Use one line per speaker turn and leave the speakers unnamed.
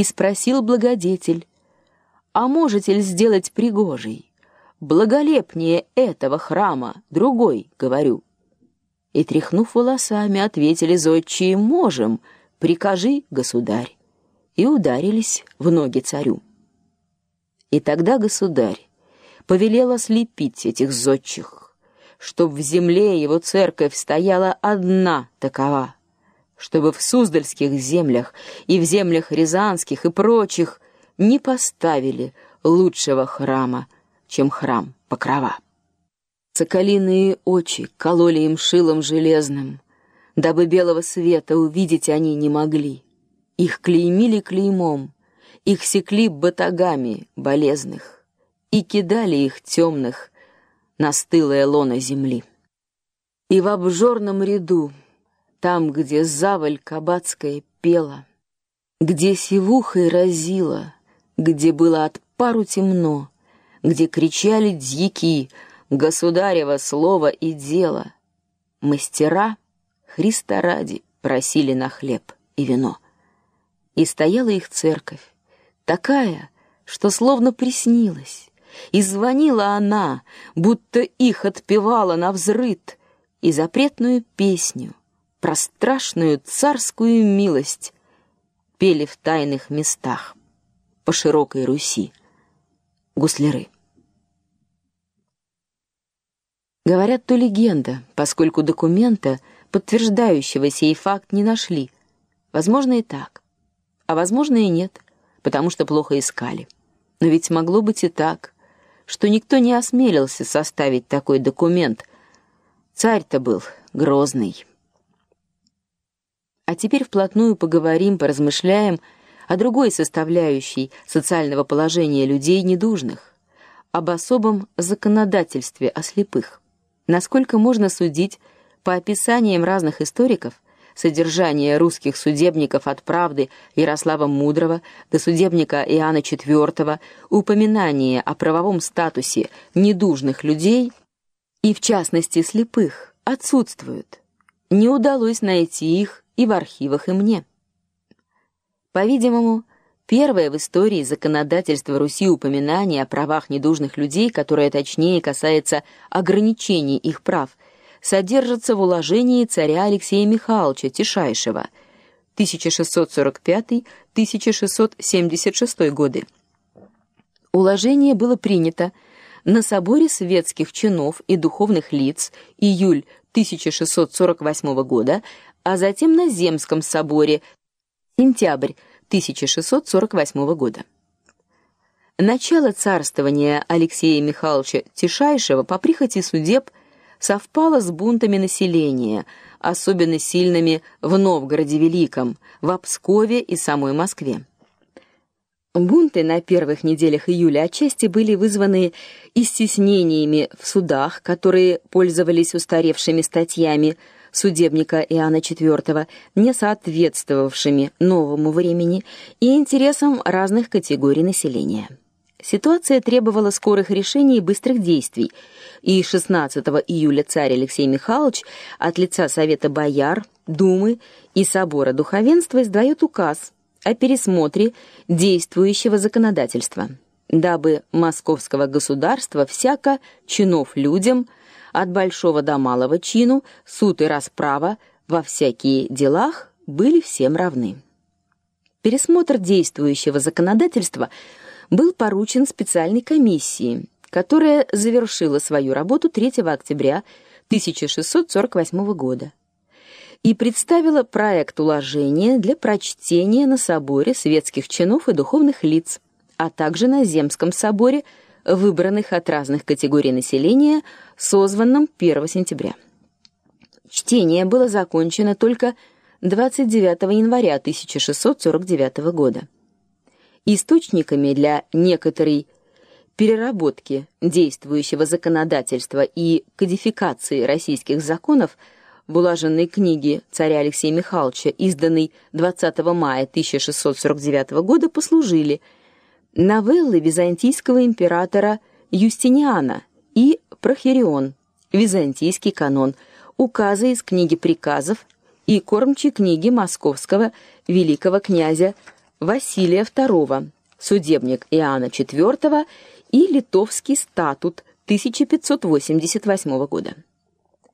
и спросил благодетель: "А можете ли сделать пригожий, благолепнее этого храма, другой, говорю?" И тряхнув волосами, ответили зодчие: "Можем, прикажи, государь". И ударились в ноги царю. И тогда государь повелел ослепить этих зодчих, чтоб в земле его церковь стояла одна такова, чтобы в Суздальских землях и в землях рязанских и прочих не поставили лучшего храма, чем храм Покрова. Соколиные очи кололи им шилом железным, дабы белого света увидеть они не могли. Их клеймили клеймом, их секли батагами болезных и кидали их темных на стылое лоно земли. И в обжорном ряду, там, где заваль кабацкая пела, где сивухой разила, где было от пару темно, где кричали дьяки государево слово и дело, мастера Христа ради просили на хлеб и вино. И стояла их церковь, такая, что словно приснилась. И звонила она, будто их отпевала на взрыт, и запретную песню, про страшную царскую милость пели в тайных местах по широкой Руси гусляры. Говорят, то легенда, поскольку документа, подтверждающего сей факт, не нашли. Возможно и так, а возможно и нет потому что плохо искали. Но ведь могло быть и так, что никто не осмелился составить такой документ. Царь-то был грозный. А теперь вплотную поговорим, поразмышляем о другой составляющей социального положения людей недужных, об особом законодательстве о слепых. Насколько можно судить по описаниям разных историков, содержание русских судебников от правды Ярослава Мудрого до судебника Иоанна IV, упоминание о правовом статусе недужных людей и в частности слепых отсутствуют. Не удалось найти их и в архивах и мне. По-видимому, первое в истории законодательства Руси упоминание о правах недужных людей, которое точнее касается ограничений их прав – содержится в уложении царя Алексея Михайловича Тишайшего 1645-1676 годы. Уложение было принято на соборе светских чинов и духовных лиц июль 1648 года, а затем на Земском соборе сентябрь 1648 года. Начало царствования Алексея Михайловича Тишайшего по прихоти судеб совпало с бунтами населения, особенно сильными в Новгороде Великом, в Пскове и самой Москве. Бунты на первых неделях июля отчасти были вызваны истеснениями в судах, которые пользовались устаревшими статьями судебника Иоанна IV, не соответствовавшими новому времени и интересам разных категорий населения. Ситуация требовала скорых решений и быстрых действий, и 16 июля царь Алексей Михайлович от лица Совета бояр, Думы и собора духовенства издает указ о пересмотре действующего законодательства, дабы московского государства всяко чинов людям от большого до малого чину суд и расправа во всякие делах были всем равны. Пересмотр действующего законодательства был поручен специальной комиссии, которая завершила свою работу 3 октября 1648 года и представила проект уложения для прочтения на соборе светских чинов и духовных лиц, а также на Земском соборе выбранных от разных категорий населения, созванном 1 сентября. Чтение было закончено только 29 января 1649 года. Источниками для некоторой переработки действующего законодательства и кодификации российских законов в улаженной книге царя Алексея Михайловича, изданной 20 мая 1649 года, послужили новеллы византийского императора Юстиниана и Прохирион, византийский канон, указы из книги приказов и кормчей книги московского великого князя Василия II, судебник Иоанна IV и Литовский статут 1588 года.